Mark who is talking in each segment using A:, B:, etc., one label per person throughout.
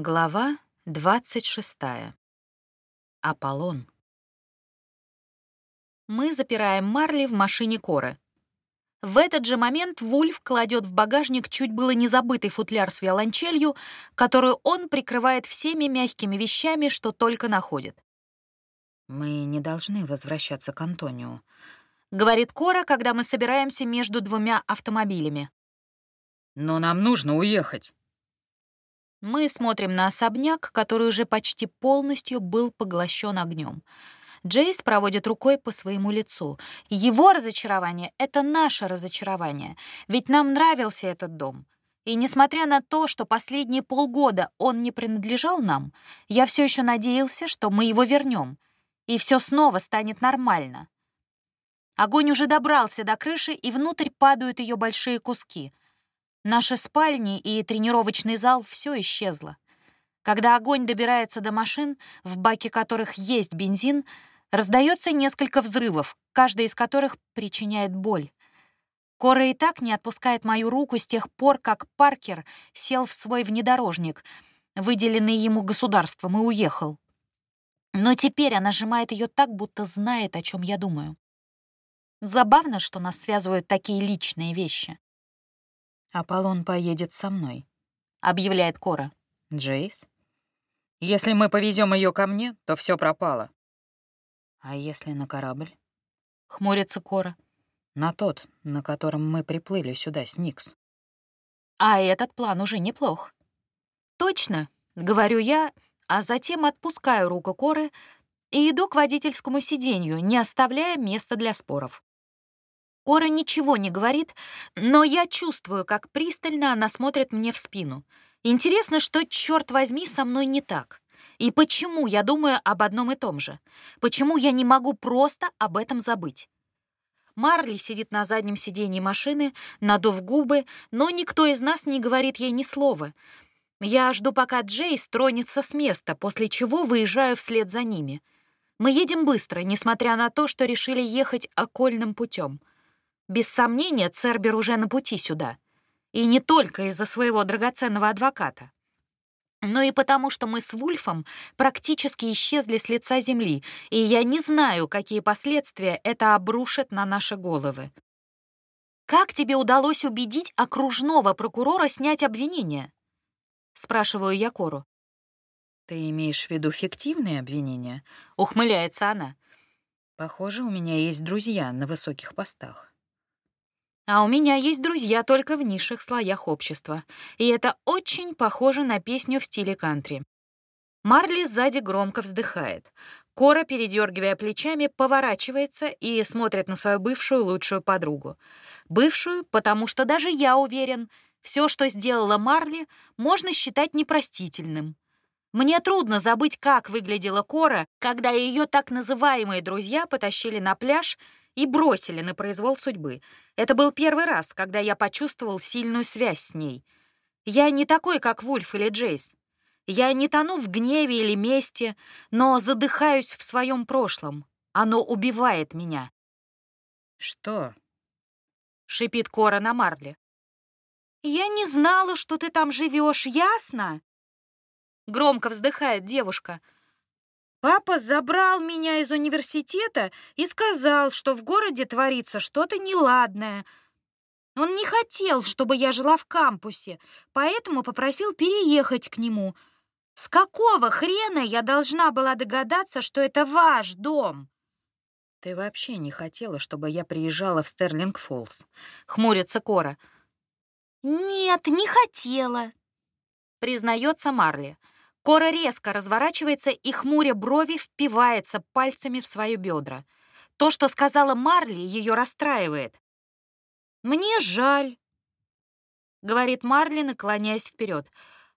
A: Глава 26. Аполлон. Мы запираем Марли в машине Коры. В этот же момент Вульф кладет в багажник чуть было не забытый футляр с виолончелью, которую он прикрывает всеми мягкими вещами, что только находит. «Мы не должны возвращаться к Антонио», — говорит Кора, когда мы собираемся между двумя автомобилями.
B: «Но нам нужно уехать».
A: Мы смотрим на особняк, который уже почти полностью был поглощен огнем. Джейс проводит рукой по своему лицу. Его разочарование — это наше разочарование, ведь нам нравился этот дом. И несмотря на то, что последние полгода он не принадлежал нам, я все еще надеялся, что мы его вернем, и все снова станет нормально. Огонь уже добрался до крыши, и внутрь падают ее большие куски — Наши спальни и тренировочный зал — все исчезло. Когда огонь добирается до машин, в баке которых есть бензин, раздается несколько взрывов, каждый из которых причиняет боль. Кора и так не отпускает мою руку с тех пор, как Паркер сел в свой внедорожник, выделенный ему государством, и уехал. Но теперь она сжимает ее так, будто знает, о чем я думаю. Забавно, что нас связывают такие личные вещи.
B: «Аполлон поедет со мной», —
A: объявляет Кора.
B: «Джейс? Если мы повезем ее ко мне, то все пропало».
A: «А если на корабль?» — хмурится Кора.
B: «На тот, на котором мы приплыли сюда с Никс».
A: «А этот план уже неплох». «Точно», — говорю я, а затем отпускаю руку Коры и иду к водительскому сиденью, не оставляя места для споров. Кора ничего не говорит, но я чувствую, как пристально она смотрит мне в спину. Интересно, что, черт возьми, со мной не так. И почему я думаю об одном и том же? Почему я не могу просто об этом забыть? Марли сидит на заднем сиденье машины, надув губы, но никто из нас не говорит ей ни слова. Я жду, пока Джей тронется с места, после чего выезжаю вслед за ними. Мы едем быстро, несмотря на то, что решили ехать окольным путем. Без сомнения, Цербер уже на пути сюда. И не только из-за своего драгоценного адвоката. Но и потому, что мы с Вульфом практически исчезли с лица земли, и я не знаю, какие последствия это обрушит на наши головы. «Как тебе удалось убедить окружного прокурора снять обвинение?» — спрашиваю я Кору.
B: «Ты имеешь в виду фиктивные обвинения?»
A: — ухмыляется она.
B: «Похоже, у меня есть друзья на высоких постах».
A: А у меня есть друзья только в низших слоях общества. И это очень похоже на песню в стиле кантри. Марли сзади громко вздыхает. Кора, передергивая плечами, поворачивается и смотрит на свою бывшую лучшую подругу. Бывшую, потому что даже я уверен, все, что сделала Марли, можно считать непростительным. Мне трудно забыть, как выглядела Кора, когда ее так называемые друзья потащили на пляж и бросили на произвол судьбы. Это был первый раз, когда я почувствовал сильную связь с ней. Я не такой, как Вульф или Джейс. Я не тону в гневе или мести, но задыхаюсь в своем прошлом. Оно убивает меня.
B: «Что?»
A: — шипит Кора на Марле. «Я не знала, что ты там живешь, ясно?» Громко вздыхает девушка — Папа забрал меня из университета и сказал, что в городе творится что-то неладное. Он не хотел, чтобы я жила в кампусе, поэтому попросил переехать к нему. С какого хрена я должна была догадаться, что это ваш дом?
B: Ты вообще не хотела, чтобы я приезжала в Стерлинг-Фоллс?
A: Хмурится Кора. Нет, не хотела, признается Марли. Кора резко разворачивается и, хмуря брови, впивается пальцами в свои бедра. То, что сказала Марли, ее расстраивает. «Мне жаль», — говорит Марли, наклоняясь вперед.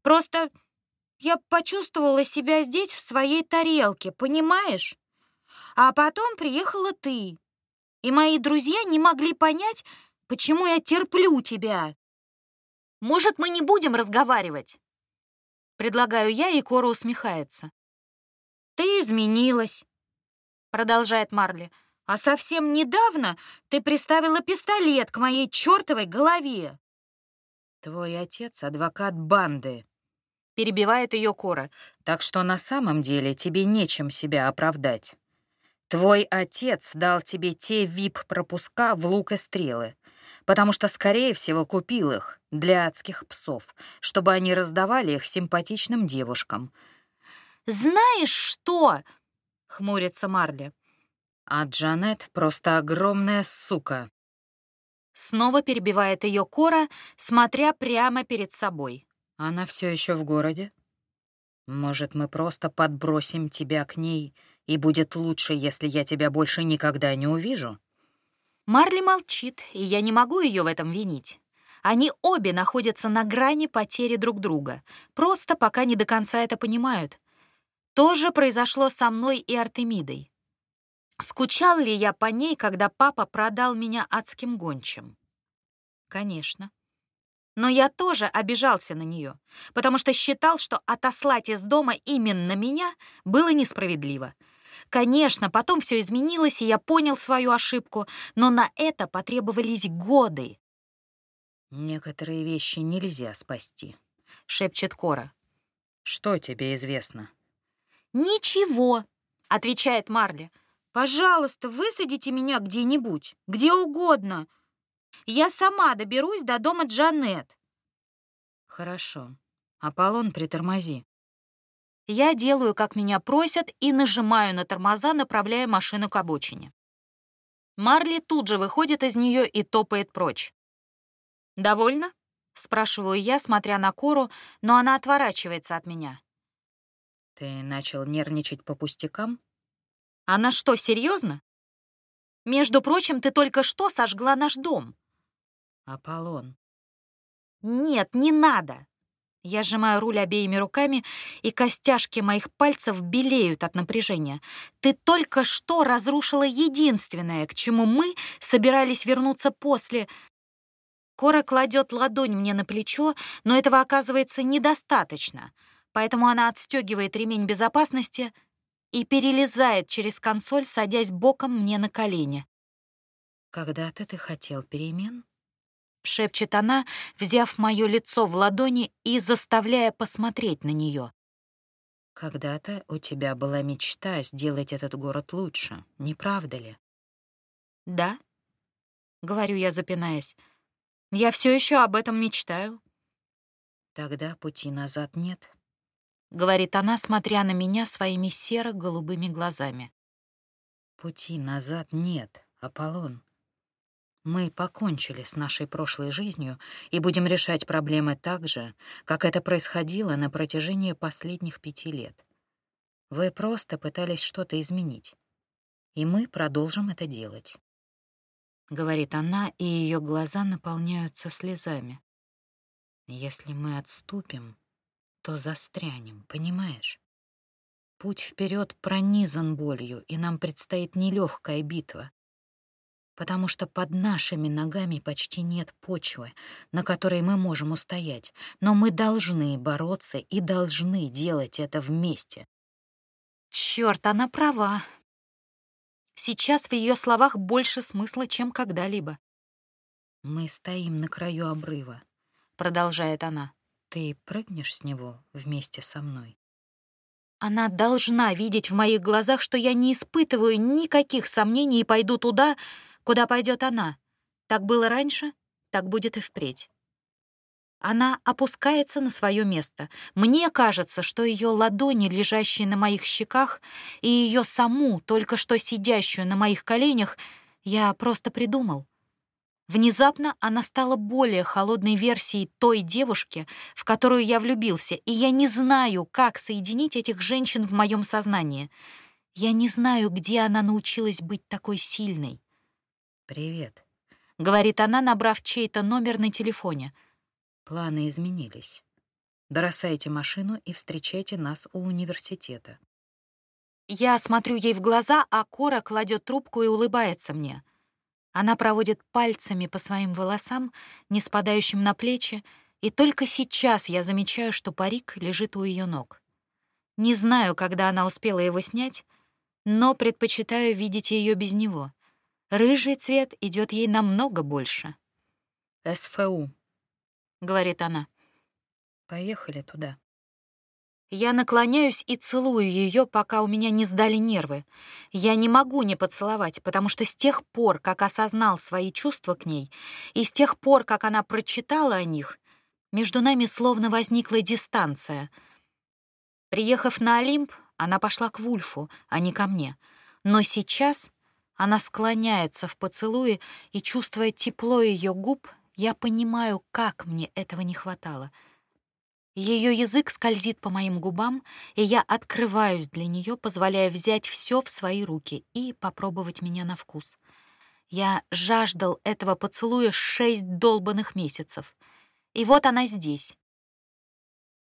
A: «Просто я почувствовала себя здесь в своей тарелке, понимаешь? А потом приехала ты, и мои друзья не могли понять, почему я терплю тебя. Может, мы не будем разговаривать?» Предлагаю я, и Кора усмехается. «Ты изменилась», — продолжает Марли. «А совсем недавно ты приставила пистолет к моей чертовой голове».
B: «Твой отец — адвокат банды»,
A: Перебивает ее Кора.
B: Так что на самом деле тебе нечем себя оправдать. Твой отец дал тебе те вип-пропуска в лук и стрелы, потому что, скорее всего, купил их для адских псов, чтобы они раздавали их симпатичным девушкам.
A: «Знаешь что?» — хмурится Марли.
B: А Джанет просто огромная сука.
A: Снова перебивает ее Кора, смотря прямо перед собой.
B: Она все еще в городе? Может, мы просто подбросим тебя к ней, и будет лучше, если я тебя больше никогда не увижу?
A: Марли молчит, и я не могу ее в этом винить. Они обе находятся на грани потери друг друга, просто пока не до конца это понимают. То же произошло со мной и Артемидой. Скучал ли я по ней, когда папа продал меня адским гончим? Конечно. Но я тоже обижался на нее, потому что считал, что отослать из дома именно меня было несправедливо. Конечно, потом все изменилось, и я понял свою ошибку, но на это потребовались годы.
B: «Некоторые вещи нельзя спасти», —
A: шепчет Кора.
B: «Что тебе известно?»
A: «Ничего», — отвечает Марли. «Пожалуйста, высадите меня где-нибудь, где угодно. Я сама доберусь до дома Джанет».
B: «Хорошо. Аполлон, притормози».
A: Я делаю, как меня просят, и нажимаю на тормоза, направляя машину к обочине. Марли тут же выходит из нее и топает прочь. «Довольно?» — спрашиваю я, смотря на Кору, но она отворачивается от меня.
B: «Ты начал нервничать по пустякам?»
A: «Она что, серьезно? Между прочим, ты только что сожгла наш дом».
B: «Аполлон».
A: «Нет, не надо!» Я сжимаю руль обеими руками, и костяшки моих пальцев белеют от напряжения. Ты только что разрушила единственное, к чему мы собирались вернуться после... Кора кладет ладонь мне на плечо, но этого оказывается недостаточно, поэтому она отстегивает ремень безопасности и перелезает через консоль, садясь боком мне на колени.
B: «Когда-то ты хотел перемен?»
A: — шепчет она, взяв мое лицо в ладони и заставляя посмотреть на нее.
B: «Когда-то у тебя была мечта сделать этот город лучше, не правда ли?»
A: «Да», — говорю я, запинаясь. «Я все еще об этом мечтаю».
B: «Тогда пути назад нет», —
A: говорит она, смотря на меня своими серо-голубыми глазами.
B: «Пути назад нет, Аполлон. Мы покончили с нашей прошлой жизнью и будем решать проблемы так же, как это происходило на протяжении последних пяти лет. Вы просто пытались что-то изменить, и мы продолжим это делать. Говорит она, и ее глаза наполняются слезами. Если мы отступим, то застрянем, понимаешь? Путь вперед пронизан болью, и нам предстоит нелегкая битва потому что под нашими ногами почти нет почвы, на которой мы можем устоять, но мы должны бороться и должны делать это вместе.
A: Черт, она права. Сейчас в ее словах больше смысла, чем когда-либо.
B: «Мы стоим на краю обрыва», — продолжает она. «Ты прыгнешь с него вместе со мной?»
A: Она должна видеть в моих глазах, что я не испытываю никаких сомнений и пойду туда, Куда пойдет она? Так было раньше, так будет и впредь. Она опускается на свое место. Мне кажется, что ее ладони, лежащие на моих щеках, и ее саму, только что сидящую на моих коленях, я просто придумал. Внезапно она стала более холодной версией той девушки, в которую я влюбился, и я не знаю, как соединить этих женщин в моем сознании. Я не знаю, где она научилась быть такой сильной.
B: «Привет», —
A: говорит она, набрав чей-то номер на телефоне.
B: «Планы изменились. Бросайте машину и встречайте нас у университета».
A: Я смотрю ей в глаза, а Кора кладет трубку и улыбается мне. Она проводит пальцами по своим волосам, не спадающим на плечи, и только сейчас я замечаю, что парик лежит у ее ног. Не знаю, когда она успела его снять, но предпочитаю видеть ее без него — Рыжий цвет идет ей намного больше.
B: «СФУ», —
A: говорит она.
B: «Поехали туда».
A: Я наклоняюсь и целую ее, пока у меня не сдали нервы. Я не могу не поцеловать, потому что с тех пор, как осознал свои чувства к ней, и с тех пор, как она прочитала о них, между нами словно возникла дистанция. Приехав на Олимп, она пошла к Вульфу, а не ко мне. Но сейчас она склоняется в поцелуе, и, чувствуя тепло ее губ, я понимаю, как мне этого не хватало — ее язык скользит по моим губам, и я открываюсь для нее, позволяя взять все в свои руки и попробовать меня на вкус. Я жаждал этого поцелуя шесть долбанных месяцев. И вот она здесь.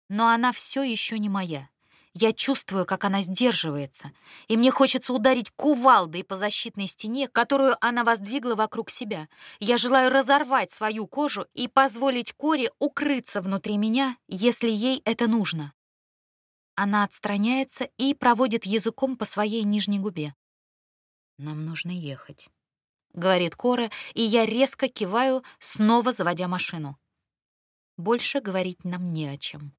A: Но она все еще не моя. Я чувствую, как она сдерживается, и мне хочется ударить кувалдой по защитной стене, которую она воздвигла вокруг себя. Я желаю разорвать свою кожу и позволить Коре укрыться внутри меня, если ей это нужно. Она отстраняется и проводит языком по своей нижней губе.
B: «Нам нужно ехать», —
A: говорит Кора, и я резко киваю, снова заводя машину. Больше говорить нам не о чем.